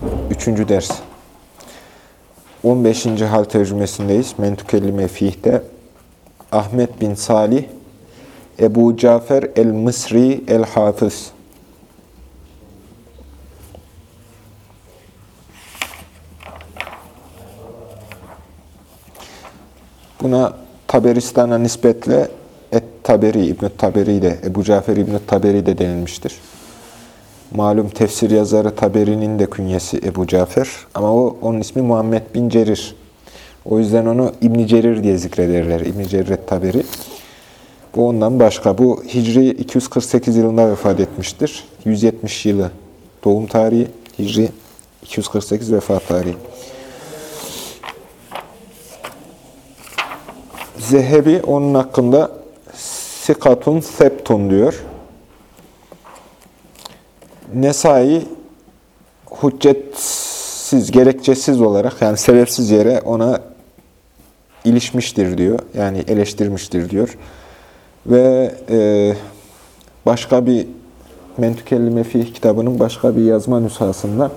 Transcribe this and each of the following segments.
3. ders. 15. hal tercümesindeyiz. Mentukellime fih'te Ahmet bin Salih Ebu Cafer el-Mısri el-Hafız Buna Taberistan'a nispetle Et-Taberi, İbn-i Taberi de, Ebu Cafer İbn-i Taberi de denilmiştir. Malum tefsir yazarı Taberi'nin de künyesi Ebu Cafer ama o onun ismi Muhammed bin Cerir. O yüzden onu İbn Cerir diye zikrederler. İbn Cerir Taberi. Bu ondan başka. Bu Hicri 248 yılında vefat etmiştir. 170 yılı doğum tarihi, Hicri 248 vefat tarihi. Zehebi onun hakkında sikatun septun diyor. Nesai hüccetsiz, gerekçesiz olarak yani sebepsiz yere ona ilişmiştir diyor. Yani eleştirmiştir diyor. Ve e, başka bir Mentükellime Fih kitabının başka bir yazma nüshasından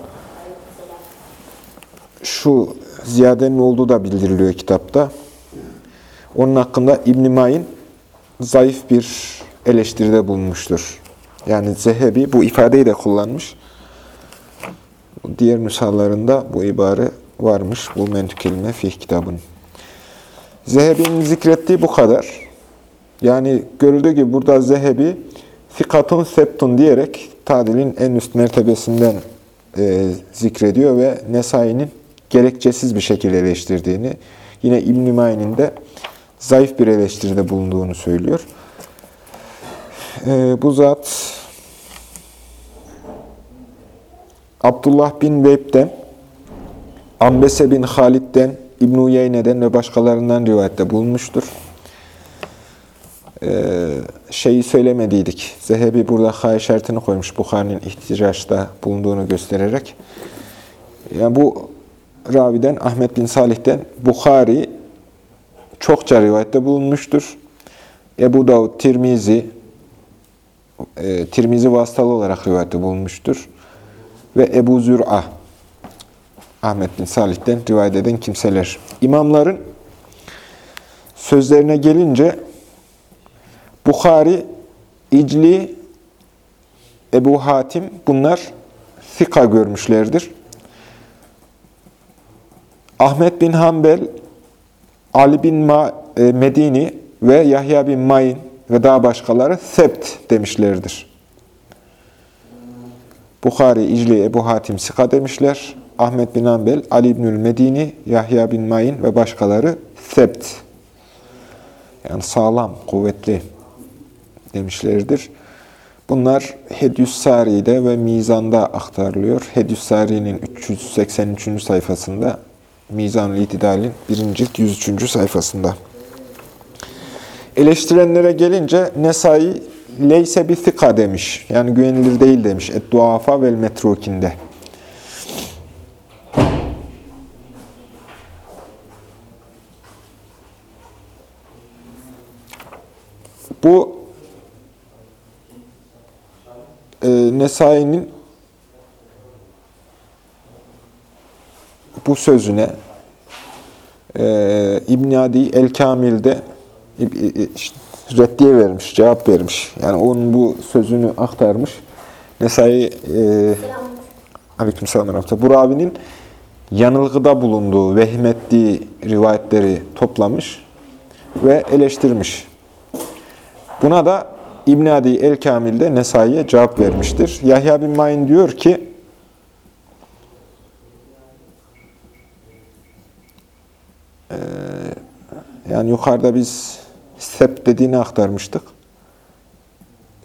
şu ziyadenin olduğu da bildiriliyor kitapta. Onun hakkında İbn-i Mayin zayıf bir eleştiride bulunmuştur. Yani Zehebi bu ifadeyi de kullanmış. Diğer nüshalarında bu ibare varmış. Bu Mentükelime Fih kitabının. Zehebi'nin zikrettiği bu kadar. Yani görüldüğü gibi burada Zehebi fikatun septun diyerek tadilin en üst mertebesinden e, zikrediyor ve Nesai'nin gerekçesiz bir şekilde eleştirdiğini, yine İbn-i Mayin'in de zayıf bir eleştiride bulunduğunu söylüyor. E, bu zat Abdullah bin Veyb'den, Ambese bin Halid'den, İbn-i Uyeyne'den ve başkalarından rivayette bulunmuştur. Ee, şeyi söylemediydik. Zehebi burada hay şartını koymuş. Bukhari'nin ihticaçta bulunduğunu göstererek. Yani bu raviden Ahmet bin Salih'ten Bukhari çokça rivayette bulunmuştur. Ebu Davud, Tirmizi, e, Tirmizi vasıtalı olarak rivayette bulunmuştur. Ve Ebu Zür'a, Ahmet bin Salih'ten rivayet eden kimseler. İmamların sözlerine gelince Bukhari, İcli, Ebu Hatim bunlar fika görmüşlerdir. Ahmet bin Hanbel, Ali bin Ma, e, Medini ve Yahya bin Mayin ve daha başkaları sept demişlerdir. Bukhari, İcli, Ebu Hatim, Sika demişler. Ahmet bin Hanbel, Ali İbnül Medini, Yahya bin Mayin ve başkaları sept. Yani sağlam, kuvvetli demişlerdir. Bunlar Hedyüs Sari'de ve Mizan'da aktarılıyor. Hedyüs Sari'nin 383. sayfasında, Mizan-ı İtidal'in 1. cilt 103. sayfasında. Eleştirenlere gelince Nesai leyse bir thika demiş. Yani güvenilir değil demiş. Et-duafa vel metrukinde. Bu e, Nesai'nin bu sözüne e, İbn Adi El-Kamil'de reddiye vermiş, cevap vermiş. Yani onun bu sözünü aktarmış. Nesai e, Aleykümselam Bu ravinin yanılgıda bulunduğu, vehmettiği rivayetleri toplamış ve eleştirmiş. Buna da İbn Adi el-Kamil'de Nesai'ye cevap vermiştir. Yahya bin Mayin diyor ki e, yani yukarıda biz sep dediğini aktarmıştık.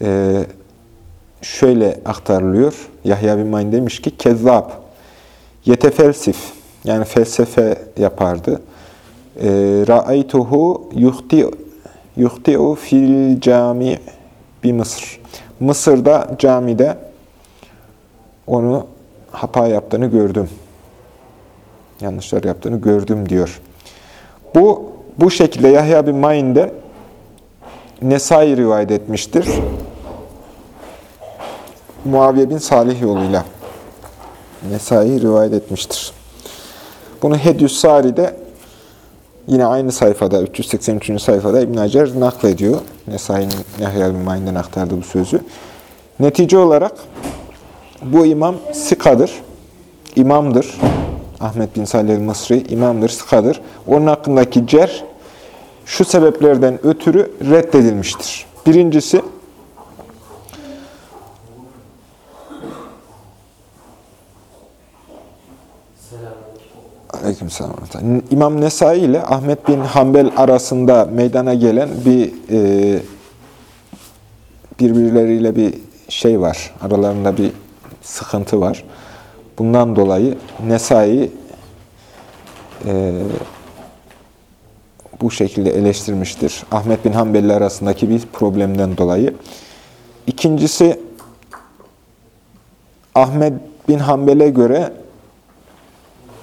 E, şöyle aktarılıyor. Yahya bin Mayin demiş ki kezzab Yetefelsif, yani felsefe yapardı. E, Ra'aytuhu yuhti yuhti'u fil cami bir Mısır. Mısır'da camide onu hata yaptığını gördüm. Yanlışlar yaptığını gördüm diyor. Bu bu şekilde Yahya bin Ma'in'de Nesai rivayet etmiştir. Muaviye bin Salih yoluyla Nesai rivayet etmiştir. Bunu Hedyus Sari'de yine aynı sayfada, 383. sayfada İbn Hacer naklediyor. Nesai'nin Yahya bin Ma'in'den aktardığı bu sözü. Netice olarak bu imam sikadır, imamdır. Ahmet bin Salih el-Mısri imamdır, sikadır. Onun hakkındaki cer şu sebeplerden ötürü reddedilmiştir. Birincisi. İmam Nesai ile Ahmet bin Hanbel arasında meydana gelen bir e, birbirleriyle bir şey var. Aralarında bir sıkıntı var. Bundan dolayı Nesai e, bu şekilde eleştirmiştir. Ahmet bin Hanbel arasındaki bir problemden dolayı. İkincisi Ahmet bin Hanbel'e göre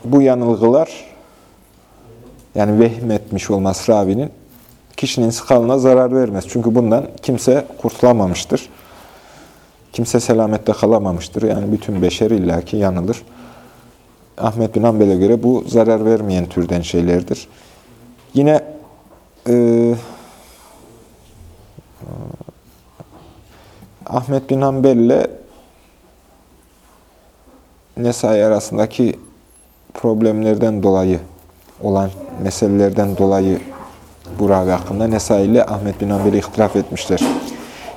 bu yanılgılar yani vehmetmiş olması Rabi'nin kişinin skalına zarar vermez. Çünkü bundan kimse kurtulamamıştır. Kimse selamette kalamamıştır. Yani bütün beşer illaki yanılır. Ahmet bin Hanbel'e göre bu zarar vermeyen türden şeylerdir. Yine e, Ahmet bin Hanbel ile Nesai arasındaki problemlerden dolayı olan meselelerden dolayı bu ravi hakkında Nesai ile Ahmet bin Hanbel'i ihtilaf etmişler.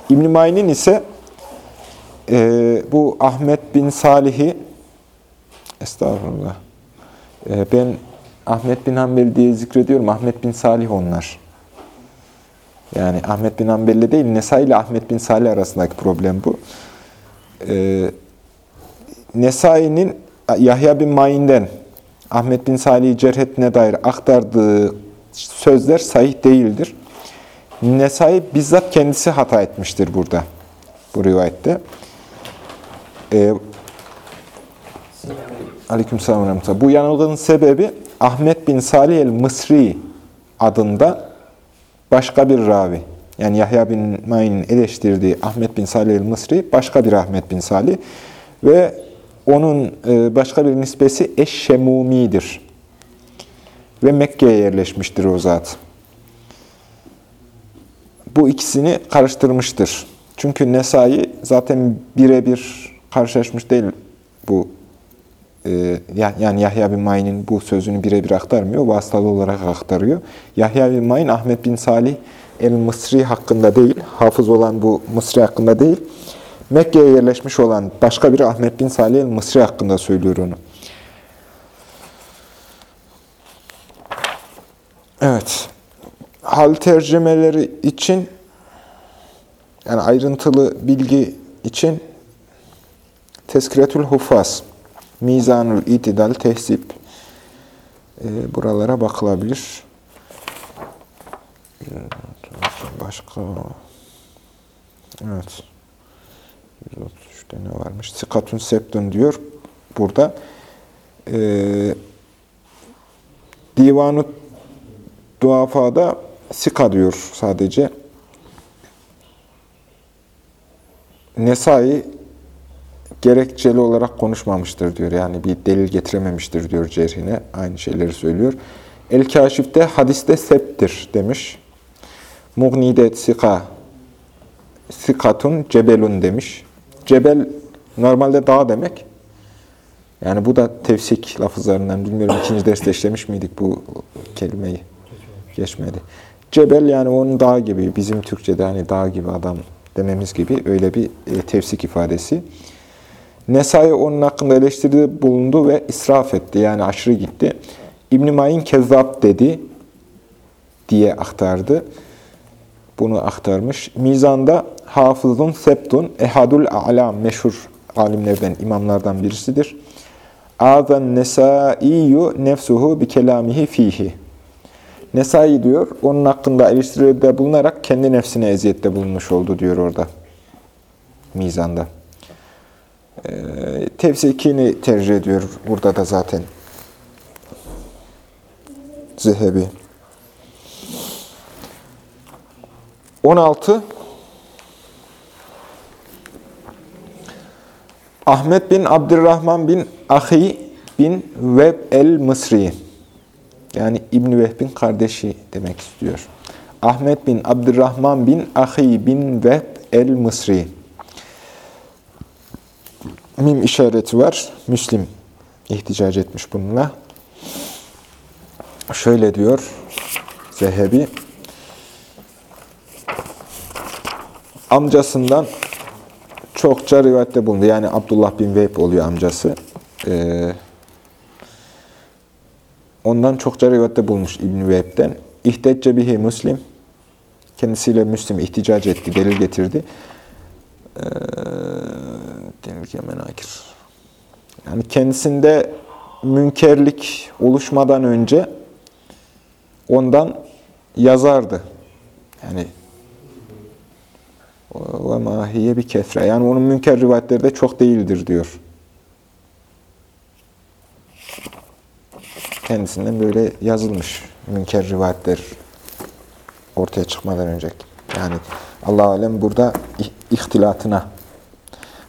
İbn-i Mayn'in ise e, bu Ahmet bin Salih'i estağfurullah e, ben Ahmet bin Hanbel diye zikrediyorum. Ahmet bin Salih onlar. Yani Ahmet bin Hanbel'le değil, Nesai ile Ahmet bin Salih arasındaki problem bu. Ee, Nesai'nin Yahya bin Ma'in'den Ahmet bin Salih'i cerhetine dair aktardığı sözler sahih değildir. Nesai bizzat kendisi hata etmiştir burada, bu rivayette. Ee, Aleykümselam. Bu yanılgının sebebi Ahmet bin Salih el-Mısri adında başka bir ravi. Yani Yahya bin Ma'in'in eleştirdiği Ahmet bin Salih el-Mısri başka bir Ahmet bin Salih ve onun e, başka bir nispesi Eşşemumi'dir. Ve Mekke'ye yerleşmiştir o zat. Bu ikisini karıştırmıştır. Çünkü Nesai zaten birebir karşılaşmış değil bu yani Yahya bin Ma'in'in bu sözünü birebir aktarmıyor, vasıtalı olarak aktarıyor. Yahya bin Ma'in, Ahmet bin Salih el-Mısri hakkında değil, hafız olan bu Mısri hakkında değil, Mekke'ye yerleşmiş olan başka bir Ahmet bin Salih el-Mısri hakkında söylüyor onu. Evet. Hal tercümeleri için yani ayrıntılı bilgi için Teskiretül Hufaz Mizanul İtidal Tehzip e, buralara bakılabilir. Başka evet 133'te ne varmış? Sikatun Septun diyor burada. E, Divanı Duafa'da Sika diyor sadece. Nesai gerekçeli olarak konuşmamıştır diyor. Yani bir delil getirememiştir diyor cerhine. Aynı şeyleri söylüyor. El-Kaşif'te hadiste septir demiş. Mughni'de sika, sikatun cebelun demiş. Cebel normalde dağ demek. Yani bu da tevsik lafızlarından bilmiyorum ikinci derste işlemiş miydik bu kelimeyi? Geçmedi. Cebel yani onun dağ gibi, bizim Türkçe'de hani dağ gibi adam dememiz gibi öyle bir e, tevsik ifadesi. Nesai onun hakkında eleştiride bulundu ve israf etti. Yani aşırı gitti. İbn-i Mayin kezzap dedi diye aktardı. Bunu aktarmış. Mizan'da Hafızun Septun Ehadul A'lam meşhur alimlerden, imamlardan birisidir. Âzen nesâiyyü nefsuhu bi kelâmihi fihi. Nesai diyor, onun hakkında eleştiride bulunarak kendi nefsine eziyette bulunmuş oldu diyor orada. Mizanda. Ee, tefsikini tercih ediyor burada da zaten. Zehebi. 16 Ahmet bin Abdurrahman bin Ahi bin Veb el-Mısri yani İbn Vehb'in kardeşi demek istiyor. Ahmet bin Abdurrahman bin Ahi bin Vehb el-Mısri mim işareti var. Müslim ihticac etmiş bununla. Şöyle diyor Zehebi amcasından çokça rivayette bulundu. Yani Abdullah bin Vehb oluyor amcası. Ee, ondan çokça rivayette bulmuş İbn Vehb'den. İhtecce bihi Müslim. Kendisiyle Müslim ihticac etti, delil getirdi. Ee, delil menakir. Yani kendisinde münkerlik oluşmadan önce ondan yazardı. Yani ve mahiye bir kefre. Yani onun münker rivayetleri de çok değildir diyor. Kendisinden böyle yazılmış münker rivayetler ortaya çıkmadan önce. Yani Allah alem burada ihtilatına,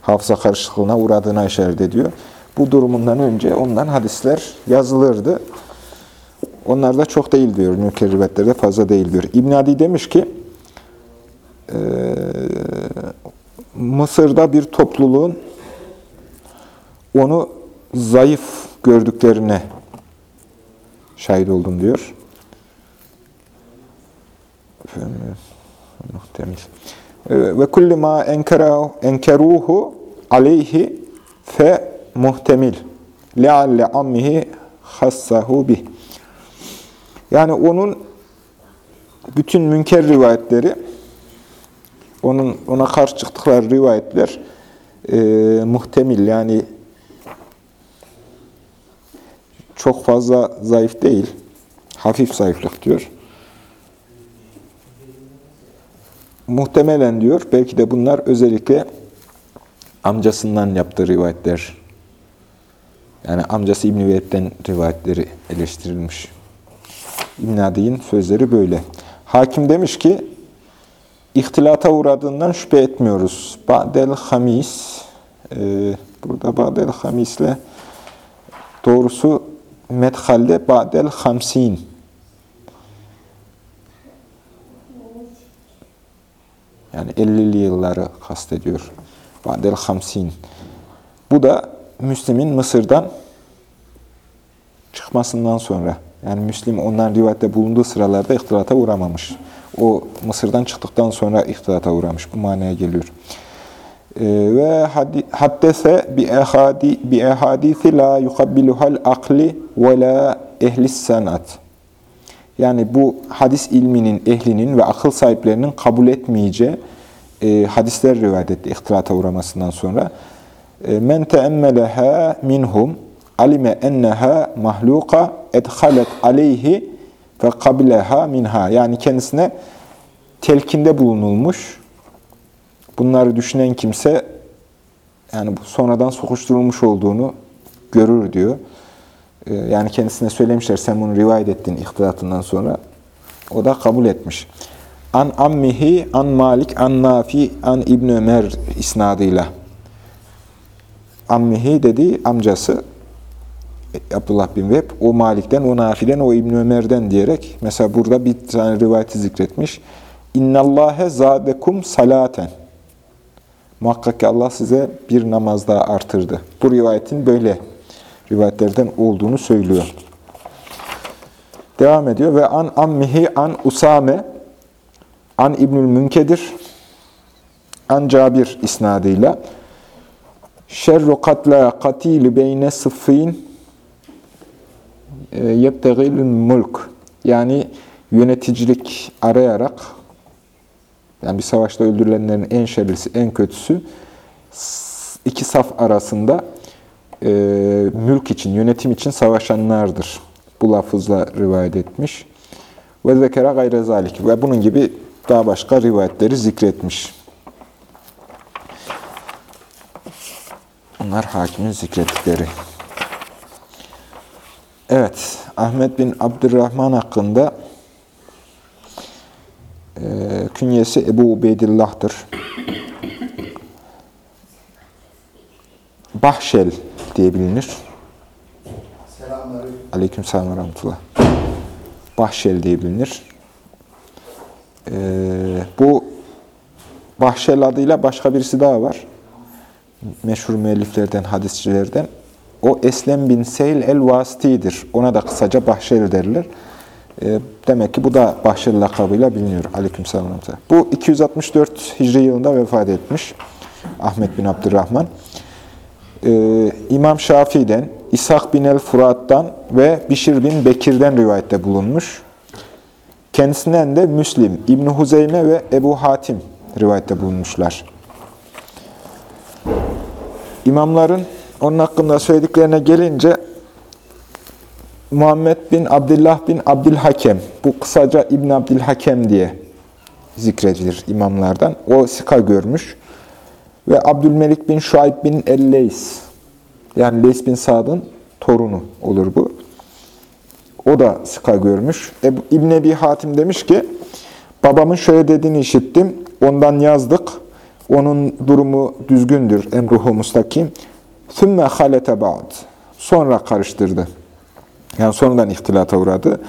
hafıza karışıklığına uğradığına işaret ediyor. Bu durumundan önce ondan hadisler yazılırdı. Onlar da çok değil diyor. Münker rivayetlerde fazla değil diyor. İbn Adi demiş ki Mısır'da bir topluluğun onu zayıf gördüklerine şahit oldum diyor. Muhtemel. Ve kulli ma enkeruhu aleyhi fe muhtemil. Lealle ammihi hassahu bih. Yani onun bütün münker rivayetleri onun ona karşı çıktıkları rivayetler e, muhtemil yani çok fazla zayıf değil. Hafif zayıflık diyor. Muhtemelen diyor, belki de bunlar özellikle amcasından yaptığı rivayetler. Yani amcası İbn-i rivayetleri eleştirilmiş. İbn Adi'nin sözleri böyle. Hakim demiş ki, ihtilata uğradığından şüphe etmiyoruz. Ba'del hamis, e, burada ba'del hamisle doğrusu medhalde ba'del hamsin. Yani 50'li yılları kastediyor. Ba'del hamsin. Bu da Müslim'in Mısır'dan çıkmasından sonra. Yani Müslim ondan rivayette bulunduğu sıralarda ihtilata uğramamış. O Mısır'dan çıktıktan sonra ihtilata uğramış. Bu manaya geliyor. Ee, ve haddese bi ehadi bi ehadisi la yukabbiluhal akli ve la ehlis sanat. Yani bu hadis ilminin ehlinin ve akıl sahiplerinin kabul etmeyeceği e, hadisler rivayet etti ihtilata uğramasından sonra. E, men teemmeleha minhum alime enneha mahluka edhalet aleyhi ve kabileha minha. Yani kendisine telkinde bulunulmuş. Bunları düşünen kimse yani sonradan sokuşturulmuş olduğunu görür diyor. Ee, yani kendisine söylemişler sen bunu rivayet ettin ihtilatından sonra. O da kabul etmiş. An ammihi, an Malik, an Nafi, an İbn Ömer isnadıyla. Ammihi dedi amcası Abdullah bin Veb, o Malik'ten, o Nafi'den, o İbn Ömer'den diyerek mesela burada bir tane rivayeti zikretmiş. İnnallâhe zâdekum salaten. Muhakkak ki Allah size bir namaz daha artırdı. Bu rivayetin böyle rivayetlerden olduğunu söylüyor. Devam ediyor ve an ammihi an Usame an İbnül Münkedir an Cabir isnadıyla şerru katla katili beyne sıffin e, yebtegil mulk yani yöneticilik arayarak yani bir savaşta öldürülenlerin en şerlisi, en kötüsü iki saf arasında e, mülk için, yönetim için savaşanlardır. Bu lafızla rivayet etmiş. Ve zekera gayre zalik. Ve bunun gibi daha başka rivayetleri zikretmiş. Bunlar hakimin zikrettikleri. Evet, Ahmet bin Abdurrahman hakkında e, künyesi Ebu Ubeydillah'tır. Bahşel diye bilinir. Aleyküm selam ve rahmetullah. Bahşel diye bilinir. Ee, bu Bahşel adıyla başka birisi daha var. Meşhur müelliflerden, hadisçilerden. O Eslem bin Seyl el-Vasiti'dir. Ona da kısaca Bahşel derler. Ee, demek ki bu da Bahşel lakabıyla biliniyor. Aleyküm selam. Bu 264 Hicri yılında vefat etmiş. Ahmet bin Abdurrahman. Ee, İmam Şafii'den, İshak bin el-Furat'tan ve Bişir bin Bekir'den rivayette bulunmuş. Kendisinden de Müslim, İbn Huzeyme ve Ebu Hatim rivayette bulunmuşlar. İmamların onun hakkında söylediklerine gelince Muhammed bin Abdullah bin Abdülhakem, bu kısaca İbn Abdülhakem diye zikredilir imamlardan. O sika görmüş ve Abdülmelik bin Şuayb bin Elleys yani Leys bin Sad'ın torunu olur bu. O da sıka görmüş. E, İbn Ebi Hatim demiş ki babamın şöyle dediğini işittim. Ondan yazdık. Onun durumu düzgündür. Emruhu mustakim. Sümme halete ba'd. Sonra karıştırdı. Yani sonradan ihtilata uğradı.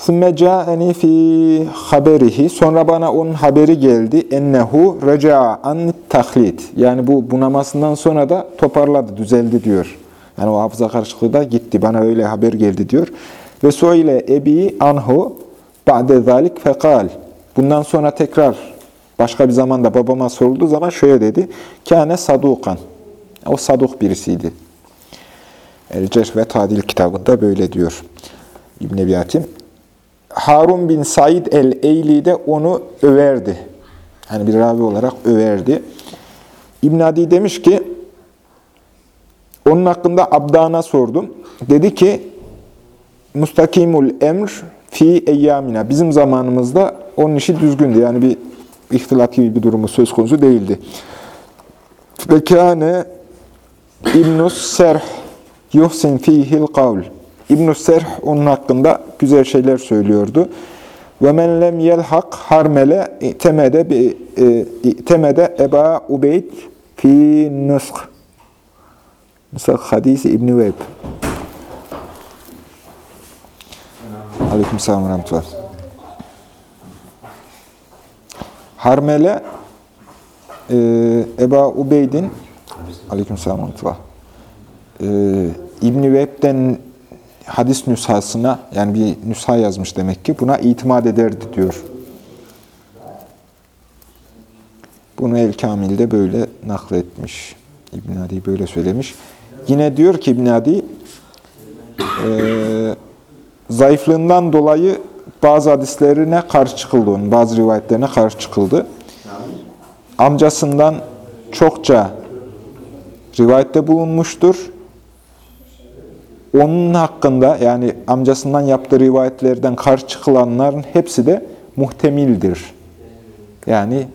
Sümme ca'eni fi haberihi. Sonra bana onun haberi geldi. Ennehu reca'a an taklit. Yani bu bunamasından sonra da toparladı, düzeldi diyor. Yani o hafıza karışıklığı da gitti. Bana öyle haber geldi diyor. Ve suile ebi anhu ba'de zalik fekal. Bundan sonra tekrar başka bir zamanda babama sorulduğu zaman şöyle dedi. Kâne sadukan. O saduk birisiydi. El-Cerh ve Tadil kitabında böyle diyor İbn-i Harun bin Said el-Eyli de onu överdi. Yani bir ravi olarak överdi. İbn Adi demiş ki, onun hakkında Abdan'a sordum. Dedi ki, Mustakimul emr fi eyyamina. Bizim zamanımızda onun işi düzgündü. Yani bir ihtilat gibi bir durumu söz konusu değildi. Ve kâne İbnus Serh yuhsin fihil kavl. İbn-i Serh onun hakkında güzel şeyler söylüyordu. Lem yelhak harmele temede bi temede Eba Ubeyd fi nusk. Mesela hadisi İbn Veyb. Aleykümselam ve rahmetullah. Harmele e, Eba Ubeyd'in Aleykümselam ve rahmetullah. E, İbn-i Vehb'den hadis nüshasına, yani bir nüsha yazmış demek ki, buna itimat ederdi diyor. Bunu El-Kamil'de böyle nakletmiş. İbn Adi böyle söylemiş. Yine diyor ki İbn Adi, e, zayıflığından dolayı bazı hadislerine karşı çıkıldı onun, bazı rivayetlerine karşı çıkıldı. Amcasından çokça rivayette bulunmuştur onun hakkında yani amcasından yaptığı rivayetlerden karşı çıkılanların hepsi de muhtemildir. Yani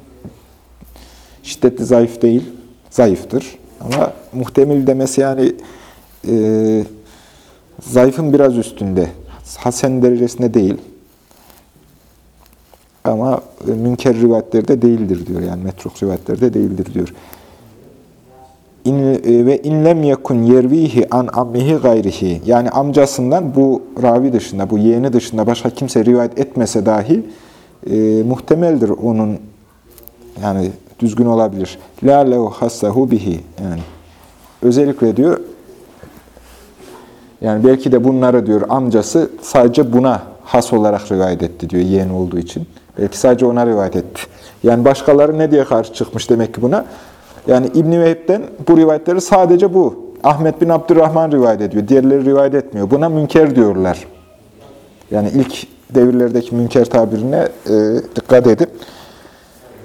şiddetli zayıf değil, zayıftır. Ama muhtemil demesi yani e, zayıfın biraz üstünde. Hasen derecesinde değil. Ama münker rivayetlerde değildir diyor. Yani metruk rivayetlerde değildir diyor. İn, e, ve inlem yekun yervihi an ammihi gayrihi. Yani amcasından bu ravi dışında, bu yeğeni dışında başka kimse rivayet etmese dahi e, muhtemeldir onun yani düzgün olabilir. La lehu hassahu bihi. Yani özellikle diyor yani belki de bunları diyor amcası sadece buna has olarak rivayet etti diyor yeğen olduğu için. Belki sadece ona rivayet etti. Yani başkaları ne diye karşı çıkmış demek ki buna? Yani İbn-i bu rivayetleri sadece bu. Ahmet bin Abdurrahman rivayet ediyor. Diğerleri rivayet etmiyor. Buna münker diyorlar. Yani ilk devirlerdeki münker tabirine e, dikkat edip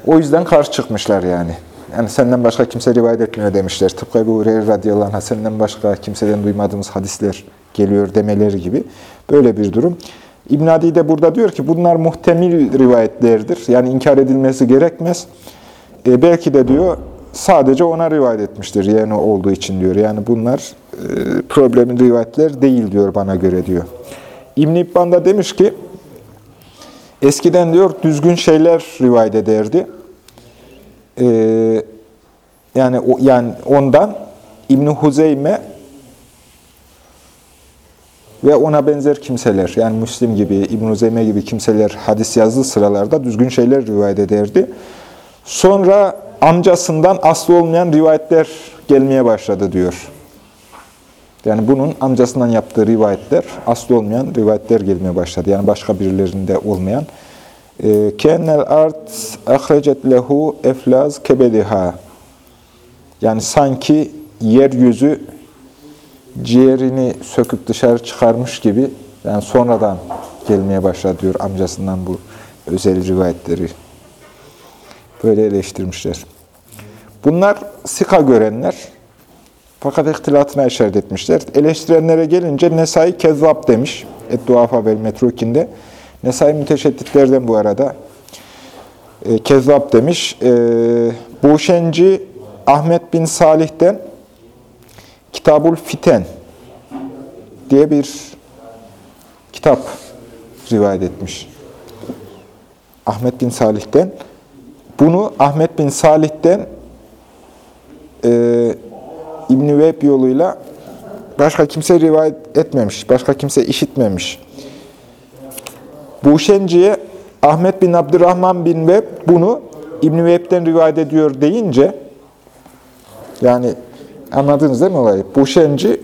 o yüzden karşı çıkmışlar yani. Yani senden başka kimse rivayet etmiyor demişler. Tıpkı Ebu Hureyre radıyallahu anh senden başka kimseden duymadığımız hadisler geliyor demeleri gibi. Böyle bir durum. İbn Adi de burada diyor ki bunlar muhtemil rivayetlerdir. Yani inkar edilmesi gerekmez. E, belki de diyor sadece ona rivayet etmiştir yeğeni olduğu için diyor. Yani bunlar e, rivayetler değil diyor bana göre diyor. İbn İbban da demiş ki eskiden diyor düzgün şeyler rivayet ederdi. E, yani o, yani ondan İbn Huzeyme ve ona benzer kimseler, yani Müslim gibi, İbn-i Zeyme gibi kimseler hadis yazdığı sıralarda düzgün şeyler rivayet ederdi. Sonra amcasından aslı olmayan rivayetler gelmeye başladı diyor. Yani bunun amcasından yaptığı rivayetler, aslı olmayan rivayetler gelmeye başladı. Yani başka birilerinde olmayan. Kennel art ahrecet lehu eflaz kebediha. Yani sanki yeryüzü ciğerini söküp dışarı çıkarmış gibi yani sonradan gelmeye başladı diyor amcasından bu özel rivayetleri. Böyle eleştirmişler. Bunlar sika görenler. Fakat ihtilatına işaret etmişler. Eleştirenlere gelince Nesai kezzap demiş. Et-Duafa Metrukinde. Nesai müteşedditlerden bu arada. E, kezzap demiş. E, Buşenci Ahmet bin Salih'ten Kitabul Fiten diye bir kitap rivayet etmiş. Ahmet bin Salih'ten. Bunu Ahmet bin Salih'ten e, İbn-i Vehb yoluyla başka kimse rivayet etmemiş, başka kimse işitmemiş. Buşenci'ye Ahmet bin Abdurrahman bin Vehb bunu İbn-i Vehb'den rivayet ediyor deyince, yani anladınız değil mi olayı? Buşenci,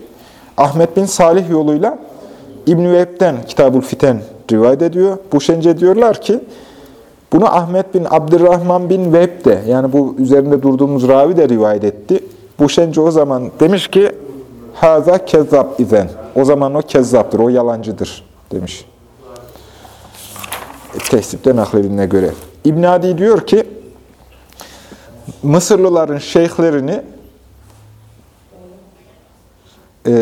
Ahmet bin Salih yoluyla İbn-i Vehb'den Kitabul Fiten rivayet ediyor. Buşence diyorlar ki, bunu Ahmet bin Abdurrahman bin Vehb de, yani bu üzerinde durduğumuz ravi de rivayet etti. Buşence o zaman demiş ki, Haza kezzab izen. O zaman o kezzaptır, o yalancıdır demiş. E, Tehsipte nakledine göre. İbn Adi diyor ki, Mısırlıların şeyhlerini e,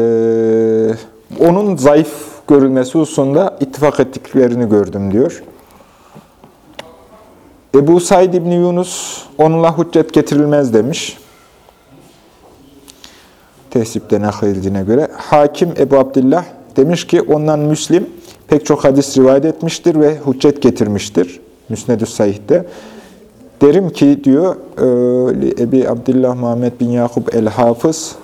onun zayıf görülmesi hususunda ittifak ettiklerini gördüm diyor. Ebu Said İbni Yunus onunla hüccet getirilmez demiş. Tehsipte nakledildiğine göre. Hakim Ebu Abdillah demiş ki ondan Müslim pek çok hadis rivayet etmiştir ve hüccet getirmiştir. Müsnedü Said'de. Derim ki diyor e, Ebi Abdillah Muhammed bin Yakup el-Hafız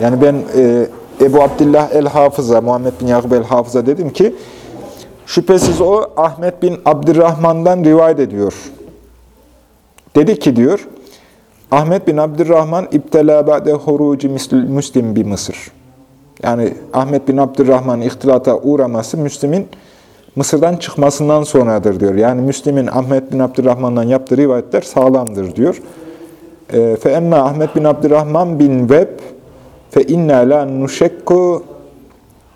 yani ben e, Ebu Abdillah el-Hafız'a, Muhammed bin Yakup el-Hafız'a dedim ki Şüphesiz o Ahmet bin Abdurrahman'dan rivayet ediyor. Dedi ki diyor, Ahmet bin Abdurrahman iptela ba'de huruci müslim bir Mısır. Yani Ahmet bin Abdurrahman ihtilata uğraması Müslim'in Mısır'dan çıkmasından sonradır diyor. Yani Müslim'in Ahmet bin Abdurrahman'dan yaptığı rivayetler sağlamdır diyor. Fe emma Ahmet bin Abdurrahman bin Web fe inna la nuşekku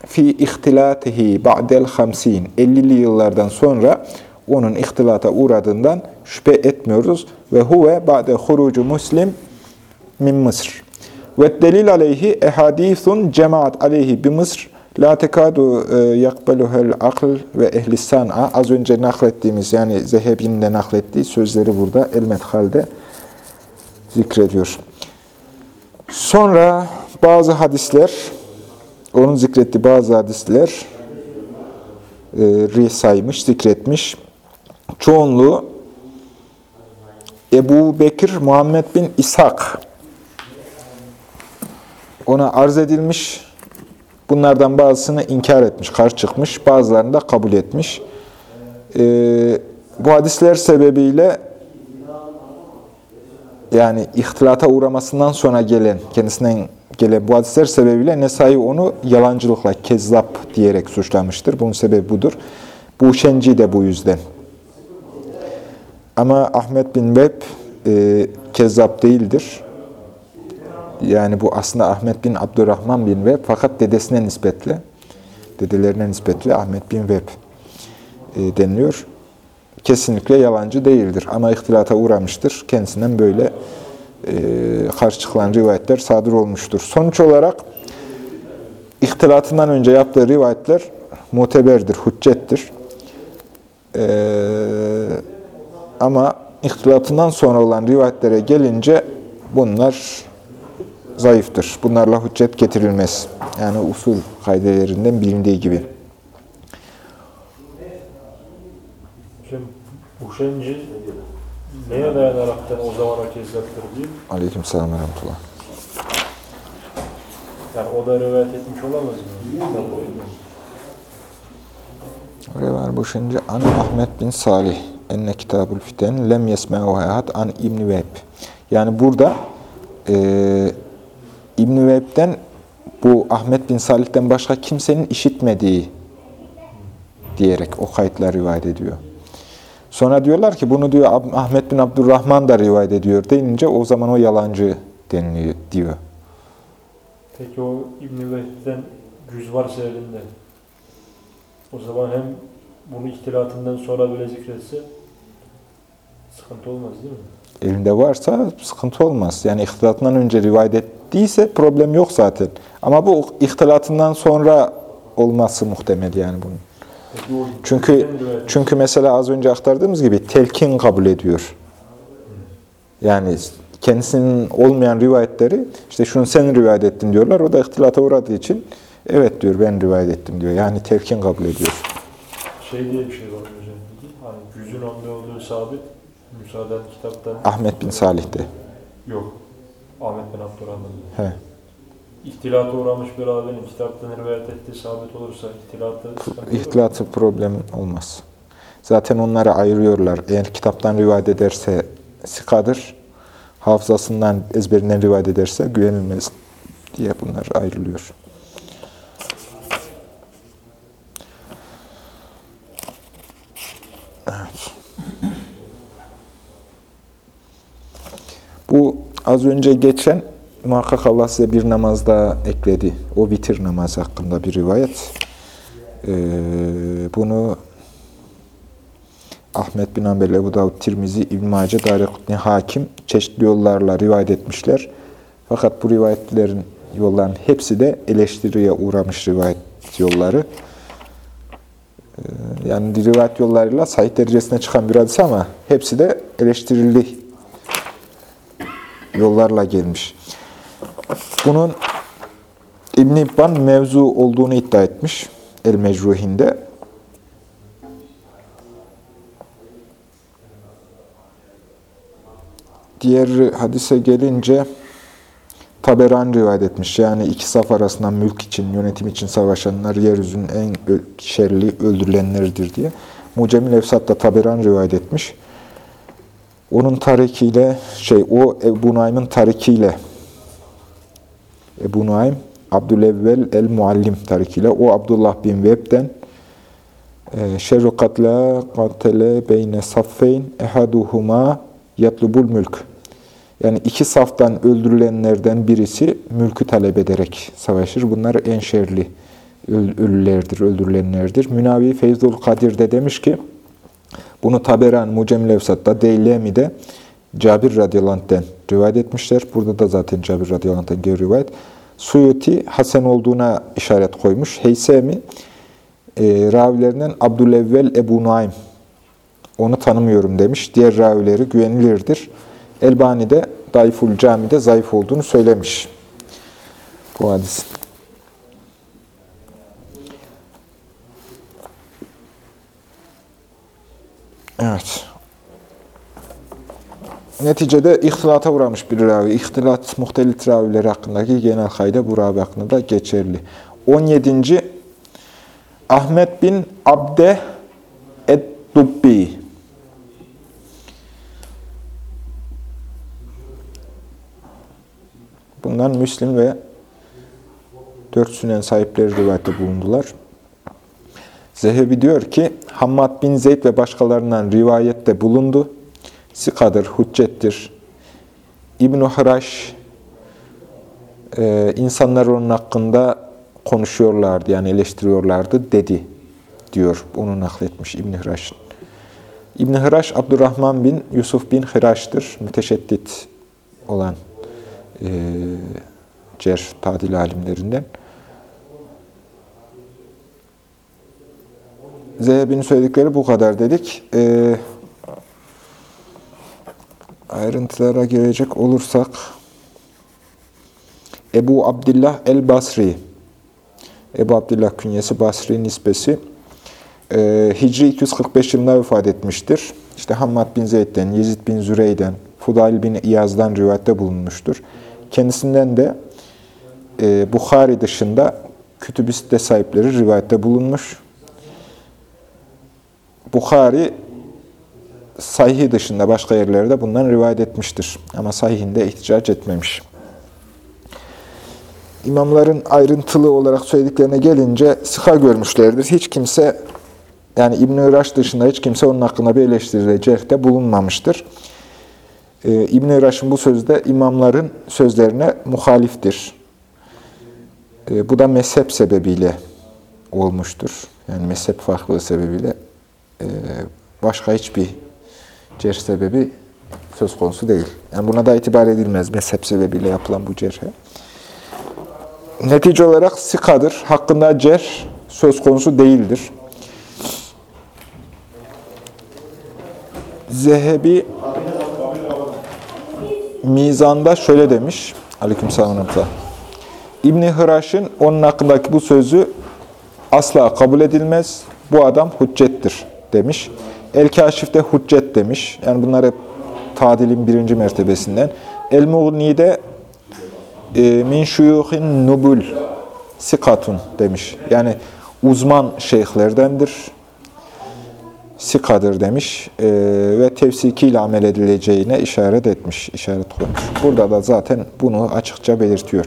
fi ihtilatihi ba'del hamsin 50'li yıllardan sonra onun ihtilata uğradığından şüphe etmiyoruz ve huve ba'de hurucu muslim min Mısır. Ve delil aleyhi ehadithun cemaat aleyhi bi Mısır la tekadu e, yakbeluhel akl ve ehli san'a az önce naklettiğimiz yani Zehebi'nin de naklettiği sözleri burada El-Medhal'de zikrediyor. Sonra bazı hadisler onun zikrettiği bazı hadisler e, saymış, zikretmiş. Çoğunluğu Ebu Bekir Muhammed bin İshak ona arz edilmiş. Bunlardan bazısını inkar etmiş, karşı çıkmış. Bazılarını da kabul etmiş. E, bu hadisler sebebiyle yani ihtilata uğramasından sonra gelen, kendisinden gelen bu hadisler sebebiyle Nesai onu yalancılıkla, kezzap diyerek suçlamıştır. Bunun sebebi budur. Bu Şenci de bu yüzden. Ama Ahmet bin Web e, kezzap değildir. Yani bu aslında Ahmet bin Abdurrahman bin Web fakat dedesine nispetle, dedelerine nispetle Ahmet bin Web e, deniliyor. Kesinlikle yalancı değildir ama ihtilata uğramıştır. Kendisinden böyle karşı çıkılan rivayetler sadır olmuştur. Sonuç olarak ihtilatından önce yaptığı rivayetler muteberdir, hüccettir. Ee, ama ihtilatından sonra olan rivayetlere gelince bunlar zayıftır. Bunlarla hüccet getirilmez. Yani usul kaidelerinden bilindiği gibi. Şimdi bu şenci neye dayanaraktan o zamana kezzaktır diye. Aleyküm selam ve rahmetullah. Yani o da rivayet etmiş olamaz mı? Öyle var bu şimdi An Ahmet bin Salih enne kitabul fiten lem yesme'u hayat an İbn Vehb. Yani burada e, İbn Vehb'den bu Ahmet bin Salih'ten başka kimsenin işitmediği diyerek o kayıtlar rivayet ediyor. Sonra diyorlar ki bunu diyor Ahmet bin Abdurrahman da rivayet ediyor denince o zaman o yalancı deniliyor diyor. Peki o İbn-i Vehb'den cüz varsa elinde o zaman hem bunu ihtilatından sonra bile zikretse sıkıntı olmaz değil mi? Elinde varsa sıkıntı olmaz. Yani ihtilatından önce rivayet ettiyse problem yok zaten. Ama bu ihtilatından sonra olması muhtemel yani bunun. Çünkü çünkü mesela az önce aktardığımız gibi telkin kabul ediyor. Yani kendisinin olmayan rivayetleri işte şunu sen rivayet ettin diyorlar. O da ihtilata uğradığı için evet diyor ben rivayet ettim diyor. Yani telkin kabul ediyor. şey diye bir şey var hocam. Hani cüzün onda olduğu sabit müsaaden kitaptan Ahmet bin Salih'te. yok. Ahmet bin Abdurrahman'da. He. İhtilata uğramış bir abinin kitaptan rivayet ettiği sabit olursa ihtilatı sıkıntı? İhtilatı problem olmaz. Zaten onları ayırıyorlar. Eğer kitaptan rivayet ederse sikadır, hafızasından, ezberinden rivayet ederse güvenilmez diye bunlar ayrılıyor. Evet. Bu az önce geçen muhakkak Allah size bir namaz daha ekledi. O bitir namazı hakkında bir rivayet. Ee, bunu Ahmet bin Hanbel, Ebu Davud, Tirmizi, İbn-i Mace, Darekutni, Hakim çeşitli yollarla rivayet etmişler. Fakat bu rivayetlerin yolların hepsi de eleştiriye uğramış rivayet yolları. Ee, yani rivayet yollarıyla sahih derecesine çıkan bir hadis ama hepsi de eleştirili yollarla gelmiş. Bunun İbn-i İbban mevzu olduğunu iddia etmiş. El-Mecruhinde. Diğer hadise gelince Taberan rivayet etmiş. Yani iki saf arasında mülk için, yönetim için savaşanlar yeryüzünün en şerli öldürülenleridir diye. Mucemil Efsat da Taberan rivayet etmiş. Onun tarikiyle, şey o Ebu Naim'in tarikiyle Ebu Naim Abdülevvel el-Muallim tarikiyle o Abdullah bin Veb'den e, şerru katla katele beyne saffeyn ehaduhuma yatlubul mülk. Yani iki saftan öldürülenlerden birisi mülkü talep ederek savaşır. Bunlar en şerli ölülerdir, öldürülenlerdir. Münavi Feyzul Kadir de demiş ki, bunu Taberan, Mucemil Evsat'ta, Deylemi'de Cabir radıyallahu rivayet etmişler. Burada da zaten Cabir radıyallahu geliyor rivayet. Suyuti Hasan olduğuna işaret koymuş. Heysemi e, ravilerinden Abdülevvel Ebu Naim onu tanımıyorum demiş. Diğer ravileri güvenilirdir. Elbani de Dayful Cami'de zayıf olduğunu söylemiş. Bu hadis. Evet. Neticede ihtilata uğramış bir ravi. İhtilat muhtelif ravileri hakkındaki genel kayda bu ravi hakkında geçerli. 17. Ahmet bin Abde Ed-Dubbi. Bundan Müslim ve dört sünen sahipleri rivayette bulundular. Zehebi diyor ki, Hammad bin Zeyd ve başkalarından rivayette bulundu. Sikadır, hüccettir. İbn-i Hıraş, e, insanlar onun hakkında konuşuyorlardı, yani eleştiriyorlardı dedi, diyor. Onu nakletmiş İbn-i Hıraş'ın. İbn-i Hıraş, Abdurrahman bin Yusuf bin Hıraş'tır. Müteşeddit olan e, cerh tadil alimlerinden. Zehebi'nin söyledikleri bu kadar dedik. E, ayrıntılara girecek olursak Ebu Abdullah el-Basri Ebu Abdullah künyesi Basri nispesi e, Hicri 245 yılında vefat etmiştir. İşte Hammad bin Zeyd'den, Yezid bin Zürey'den, Fudail bin İyaz'dan rivayette bulunmuştur. Kendisinden de e, Bukhari dışında sitte sahipleri rivayette bulunmuş. Bukhari sahih dışında başka yerlerde bundan rivayet etmiştir. Ama sahihinde ihticac etmemiş. İmamların ayrıntılı olarak söylediklerine gelince sıka görmüşlerdir. Hiç kimse yani İbn-i Raş dışında hiç kimse onun hakkında bir eleştiride, cerhte bulunmamıştır. Ee, İbn-i Raş'ın bu sözü de imamların sözlerine muhaliftir. Ee, bu da mezhep sebebiyle olmuştur. Yani mezhep farklılığı sebebiyle e, başka hiçbir cerh sebebi söz konusu değil. Yani buna da itibar edilmez mezhep sebebiyle yapılan bu cerhe. Netice olarak sikadır. Hakkında cerh söz konusu değildir. Zehebi Mizan'da şöyle demiş. Aleykümselam. İbn-i Hıraş'ın onun hakkındaki bu sözü asla kabul edilmez. Bu adam hüccettir demiş. El-Kaşif'te hüccet demiş. Yani bunlar hep tadilin birinci mertebesinden. El-Mughni'de e, min şuyuhin nubul sikatun demiş. Yani uzman şeyhlerdendir. Sikadır demiş e, ve tevsikiyle amel edileceğine işaret etmiş, işaret koymuş. Burada da zaten bunu açıkça belirtiyor.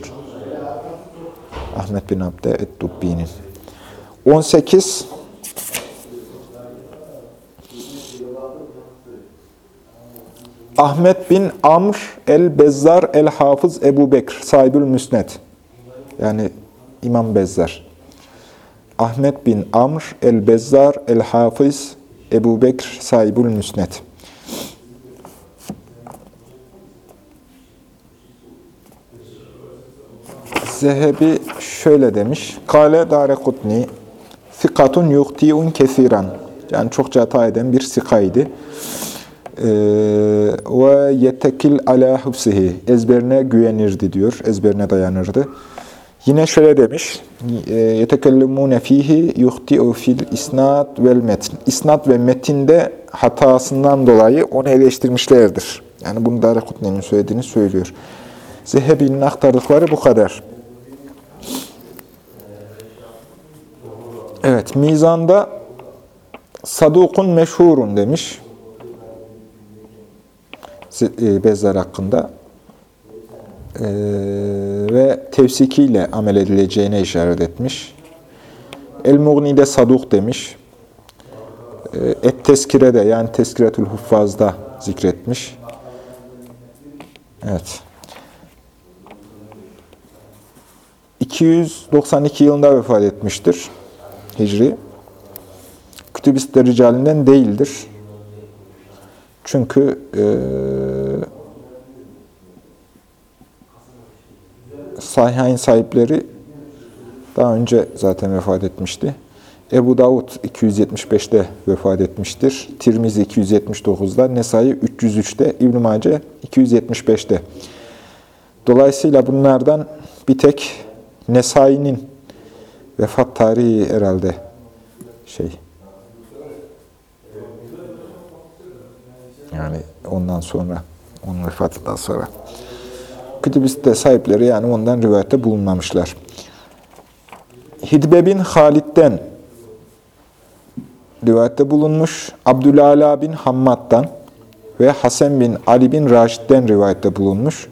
Ahmet bin Abde et-Dubbi'nin. 18 Ahmet bin Amr el-Bezzar el-Hafız Ebu Bekr, sahibül müsned. Yani İmam Bezzar. Ahmet bin Amr el-Bezzar el-Hafız Ebu Bekr, sahibül müsned. Zehebi şöyle demiş. Kale Darekutni Sikatun yuhtiun kesiran. Yani çokça hata eden bir sikaydı. Ee, ve yetekil ala hıfsihi. Ezberine güvenirdi diyor. Ezberine dayanırdı. Yine şöyle demiş. E, yetekellimune fihi yuhti'u fil isnad vel metin. İsnad ve metinde hatasından dolayı onu eleştirmişlerdir. Yani bunu Darekutni'nin söylediğini söylüyor. Zehebi'nin aktardıkları bu kadar. Evet, mizanda sadukun meşhurun demiş. E, Bezzar hakkında. Ee, ve tevsikiyle amel edileceğine işaret etmiş. El-Mughni'de saduk demiş. Ee, Et-Teskire'de yani Teskiretül Huffaz'da zikretmiş. Evet. 292 yılında vefat etmiştir. Hicri. Kütüb-i ricalinden değildir. Çünkü e, Sahihayn sahipleri daha önce zaten vefat etmişti. Ebu Davud 275'te vefat etmiştir. Tirmizi 279'da, Nesai 303'te, İbn-i Mace 275'te. Dolayısıyla bunlardan bir tek Nesai'nin vefat tarihi herhalde şey yani ondan sonra onun vefatından sonra kütüb sahipleri yani ondan rivayette bulunmamışlar. Hidbe bin Halid'den rivayette bulunmuş. Abdülala bin Hammad'dan ve Hasan bin Ali bin Raşid'den rivayette bulunmuş.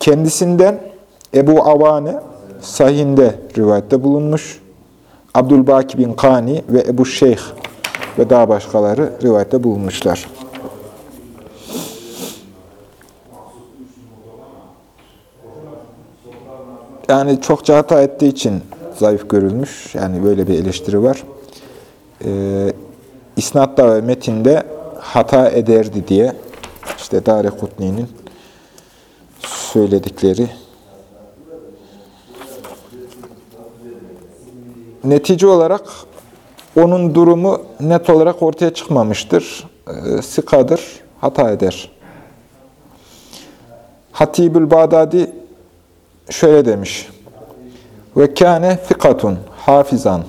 Kendisinden Ebu Avane sahinde rivayette bulunmuş. Abdülbaki bin Kani ve Ebu Şeyh ve daha başkaları rivayette bulunmuşlar. Yani çokça hata ettiği için zayıf görülmüş. Yani böyle bir eleştiri var. Ee, İsnatta ve metinde hata ederdi diye işte Dare Kutni'nin söyledikleri netice olarak onun durumu net olarak ortaya çıkmamıştır. E, Sikadır, hata eder. Hatibül Bağdadi şöyle demiş. Ve kâne fikatun hafizan.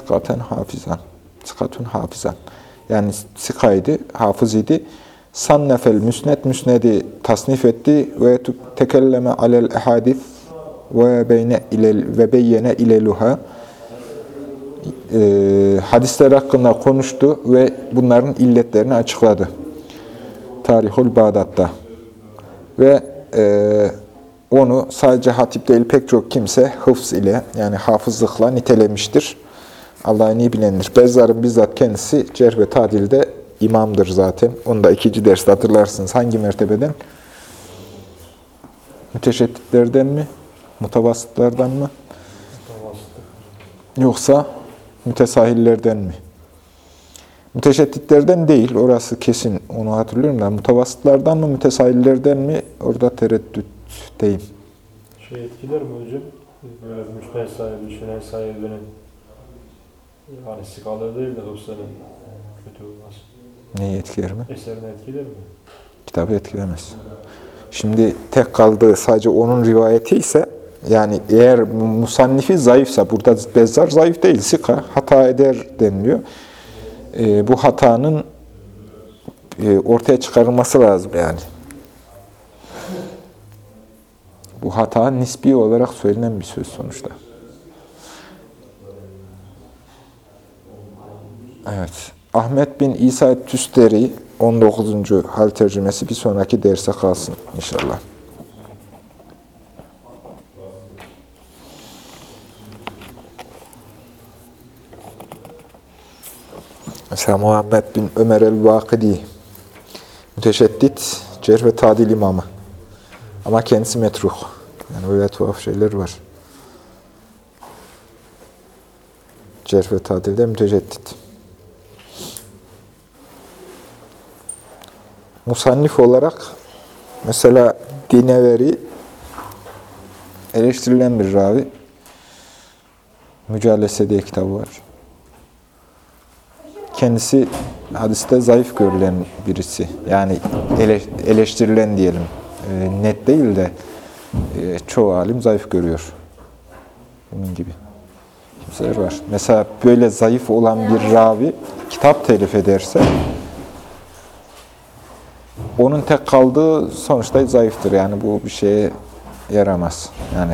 Sikaten hafizan. Sikatun hafizan. Yani sikaydı, hafız idi. Sannefel müsnet, müsnedi tasnif etti ve tekelleme alel ehadif ve beyne ilel ve beyyene ileluha e, hadisler hakkında konuştu ve bunların illetlerini açıkladı. Tarihul Bağdat'ta. Ve e, onu sadece hatip değil pek çok kimse hıfz ile yani hafızlıkla nitelemiştir. Allah'ın iyi bilendir. Bezzar'ın bizzat kendisi cerh ve tadilde imamdır zaten. Onu da ikinci derste hatırlarsınız. Hangi mertebeden? Müteşedditlerden mi? Mutavasıtlardan mı? Yoksa mütesahillerden mi? Müteşedditlerden değil, orası kesin, onu hatırlıyorum da mutavasıtlardan mı, mütesahillerden mi? Orada tereddütteyim. Şey etkiler mi hocam? Böyle müsned sahibi, şünen sahibinin yani sikalı değil de hıfzının kötü olması. Neyi etkiler mi? Eserini etkiler mi? Kitabı etkilemez. Şimdi tek kaldığı sadece onun rivayeti ise, yani eğer musannifi zayıfsa, burada Bezzar zayıf değil, sika, hata eder deniliyor. Ee, bu hatanın e, ortaya çıkarılması lazım yani. Bu hata nispi olarak söylenen bir söz sonuçta. Evet. Ahmet bin İsa Tüsteri 19. hal tercümesi bir sonraki derse kalsın inşallah. Mesela Muhammed bin Ömer el-Vakidi müteşeddit, cerh ve tadil imamı. Ama kendisi metruh. Yani öyle tuhaf şeyler var. Cerh ve tadilde müteşeddit. Musannif olarak mesela Dineveri eleştirilen bir ravi. Mücalese diye kitabı var. Kendisi hadiste zayıf görülen birisi. Yani ele, eleştirilen diyelim. E, net değil de e, çoğu alim zayıf görüyor. Bunun gibi kimseler var. Mesela böyle zayıf olan bir ravi kitap telif ederse onun tek kaldığı sonuçta zayıftır. Yani bu bir şeye yaramaz. Yani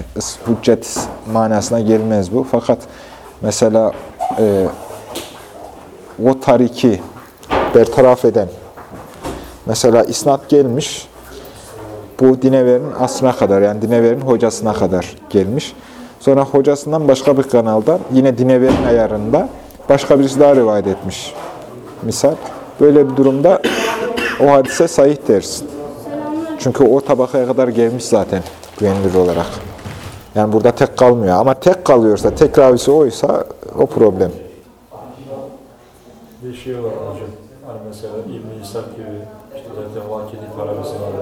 hüccet manasına gelmez bu. Fakat mesela e, o tariki bertaraf eden mesela isnat gelmiş bu Dinever'in aslına kadar yani Dinever'in hocasına kadar gelmiş. Sonra hocasından başka bir kanalda yine Dinever'in ayarında başka birisi daha rivayet etmiş. Misal. Böyle bir durumda o hadise sahih dersin. Çünkü o tabakaya kadar gelmiş zaten güvenilir olarak. Yani burada tek kalmıyor. Ama tek kalıyorsa, tek ravisi oysa o problem. Bir şey var hocam. Hani mesela İbn-i İshak gibi işte zaten vakidi talebesi var.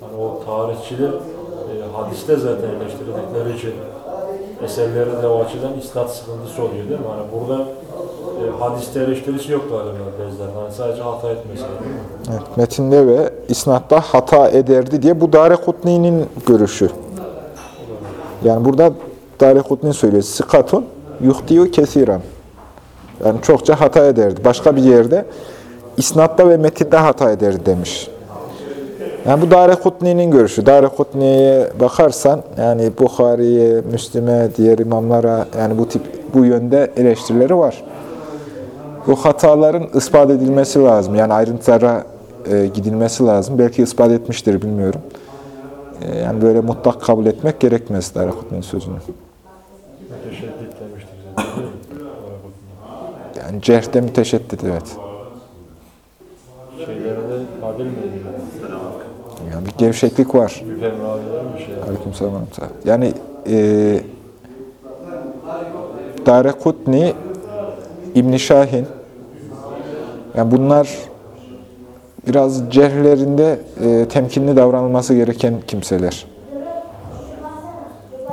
Hani o tarihçiler e, hadiste zaten eleştirdikleri için eserlerin de o açıdan isnat sıkıntısı oluyor değil mi? Hani burada e, hadiste eleştirisi yok galiba Bezzar. Hani sadece hata etmesi? Evet, metinde ve isnatta hata ederdi diye bu Dare Kutni'nin görüşü. Yani burada Dare Kutni söylüyor. Sikatun yuhtiyu kesiren. Yani çokça hata ederdi. Başka bir yerde isnatta ve metinde hata ederdi demiş. Yani bu Dare Kutni'nin görüşü. Dare Kutni'ye bakarsan yani Bukhari'ye, Müslim'e, diğer imamlara yani bu tip bu yönde eleştirileri var. Bu hataların ispat edilmesi lazım. Yani ayrıntılara e, gidilmesi lazım. Belki ispat etmiştir bilmiyorum. E, yani böyle mutlak kabul etmek gerekmez Dare Kutni'nin sözünü. Müteşeddit demiştik zaten değil mi? Oraya cerhde müteşeddit evet. Şeylerde adil miydi? Yani bir gevşeklik var. Şey. Aleykümselam. Yani e, Darekutni, İbn Şahin Yani bunlar biraz cerhlerinde e, temkinli davranılması gereken kimseler.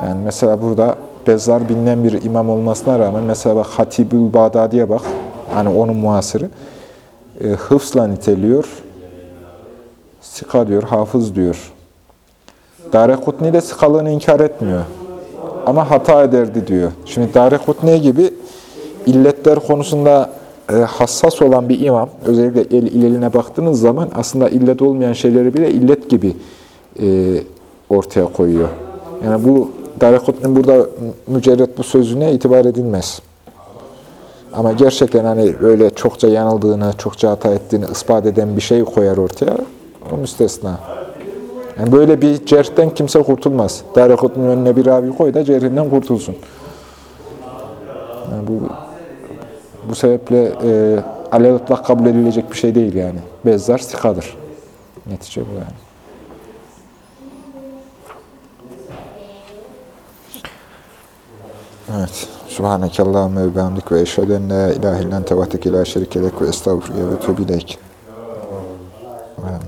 Yani mesela burada Bezzar bilinen bir imam olmasına rağmen mesela bak Hatibül Bağdadi'ye bak. Hani onun muhasırı. E, hıfzla niteliyor. Sika diyor, hafız diyor. Darekutni de sıkalığını inkar etmiyor. Ama hata ederdi diyor. Şimdi Darekutni gibi illetler konusunda e, hassas olan bir imam, özellikle el ileline baktığınız zaman aslında illet olmayan şeyleri bile illet gibi e, ortaya koyuyor. Yani bu Darekutni burada mücerret bu sözüne itibar edilmez. Ama gerçekten hani böyle çokça yanıldığını, çokça hata ettiğini ispat eden bir şey koyar ortaya. O müstesna. Yani böyle bir cerhten kimse kurtulmaz. Darekutni'nin önüne bir ravi koy da cerhinden kurtulsun. Yani bu bu sebeple e, alelatlak kabul edilecek bir şey değil yani. Bezzar sikadır. Netice bu yani. Evet. Subhaneke Allahümme ve bihamdik ve eşhedü en la ilahe illen tevahdeke la şerikelek ve estağfurullah ve tübileyk.